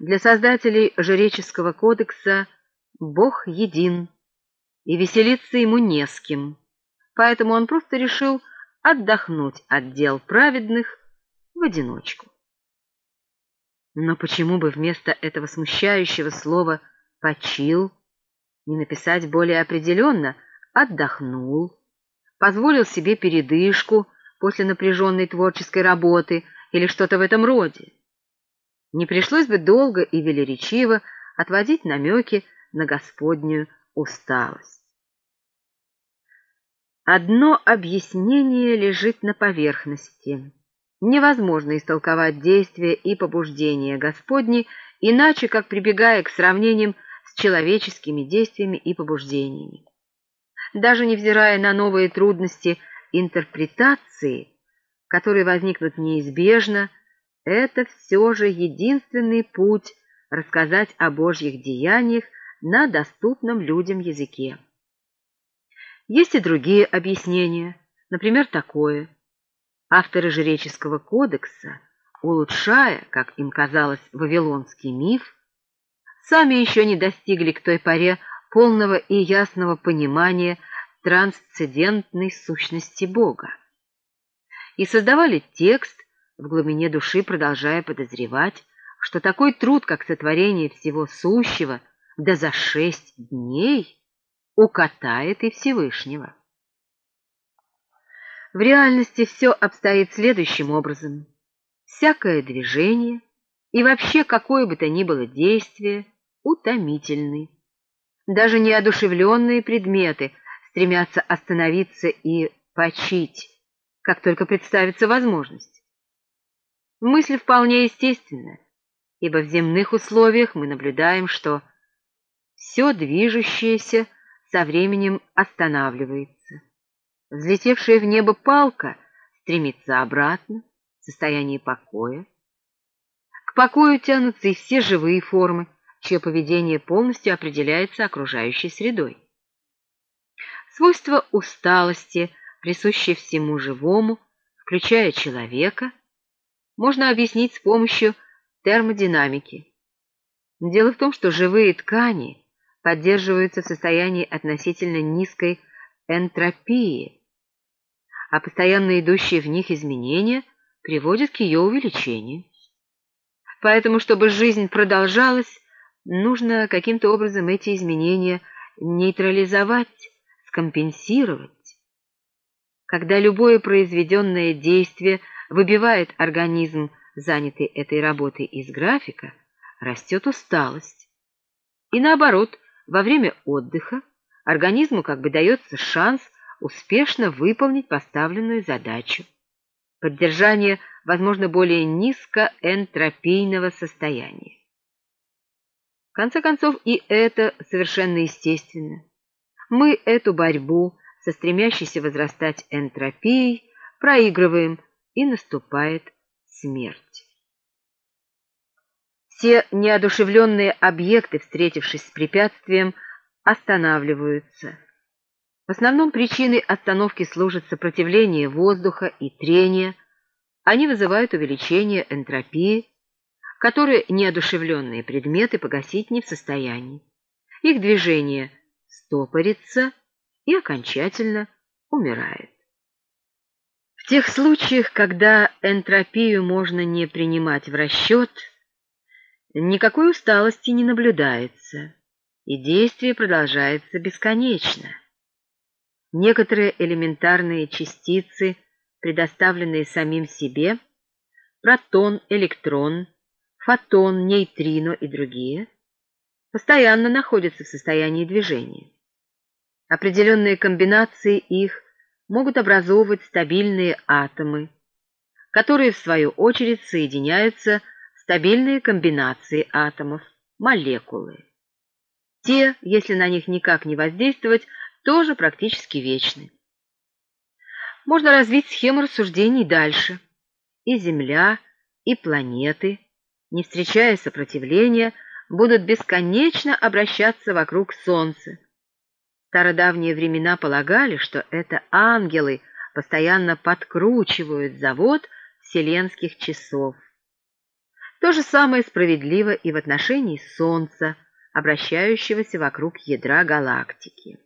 Для создателей жреческого кодекса Бог един, и веселиться ему не с кем, поэтому он просто решил отдохнуть от дел праведных в одиночку. Но почему бы вместо этого смущающего слова «почил» не написать более определенно «отдохнул», позволил себе передышку после напряженной творческой работы или что-то в этом роде? Не пришлось бы долго и велеречиво отводить намеки на Господнюю усталость. Одно объяснение лежит на поверхности. Невозможно истолковать действия и побуждения Господни иначе, как прибегая к сравнениям с человеческими действиями и побуждениями. Даже невзирая на новые трудности интерпретации, которые возникнут неизбежно, это все же единственный путь рассказать о Божьих деяниях на доступном людям языке. Есть и другие объяснения, например, такое. Авторы жреческого кодекса, улучшая, как им казалось, вавилонский миф, сами еще не достигли к той поре полного и ясного понимания трансцендентной сущности Бога. И создавали текст, в глубине души продолжая подозревать, что такой труд, как сотворение всего сущего, да за шесть дней укатает и Всевышнего. В реальности все обстоит следующим образом. Всякое движение и вообще какое бы то ни было действие утомительны. Даже неодушевленные предметы стремятся остановиться и почить, как только представится возможность. Мысль вполне естественна, ибо в земных условиях мы наблюдаем, что все движущееся со временем останавливается. Взлетевшая в небо палка стремится обратно в состоянии покоя. К покою тянутся и все живые формы, чье поведение полностью определяется окружающей средой. Свойство усталости, присущее всему живому, включая человека, можно объяснить с помощью термодинамики. Дело в том, что живые ткани поддерживаются в состоянии относительно низкой энтропии, а постоянно идущие в них изменения приводят к ее увеличению. Поэтому, чтобы жизнь продолжалась, нужно каким-то образом эти изменения нейтрализовать, скомпенсировать. Когда любое произведенное действие выбивает организм, занятый этой работой из графика, растет усталость. И наоборот, во время отдыха организму как бы дается шанс успешно выполнить поставленную задачу. Поддержание, возможно, более низкоэнтропийного состояния. В конце концов, и это совершенно естественно. Мы эту борьбу со стремящейся возрастать энтропией проигрываем, и наступает смерть. Все неодушевленные объекты, встретившись с препятствием, останавливаются. В основном причиной остановки служит сопротивление воздуха и трение. Они вызывают увеличение энтропии, которые неодушевленные предметы погасить не в состоянии. Их движение стопорится и окончательно умирает. В тех случаях, когда энтропию можно не принимать в расчет – Никакой усталости не наблюдается, и действие продолжается бесконечно. Некоторые элементарные частицы, предоставленные самим себе, протон, электрон, фотон, нейтрино и другие, постоянно находятся в состоянии движения. Определенные комбинации их могут образовывать стабильные атомы, которые в свою очередь соединяются стабильные комбинации атомов, молекулы. Те, если на них никак не воздействовать, тоже практически вечны. Можно развить схему рассуждений дальше. И Земля, и планеты, не встречая сопротивления, будут бесконечно обращаться вокруг Солнца. Стародавние времена полагали, что это ангелы постоянно подкручивают завод вселенских часов. То же самое справедливо и в отношении Солнца, обращающегося вокруг ядра галактики.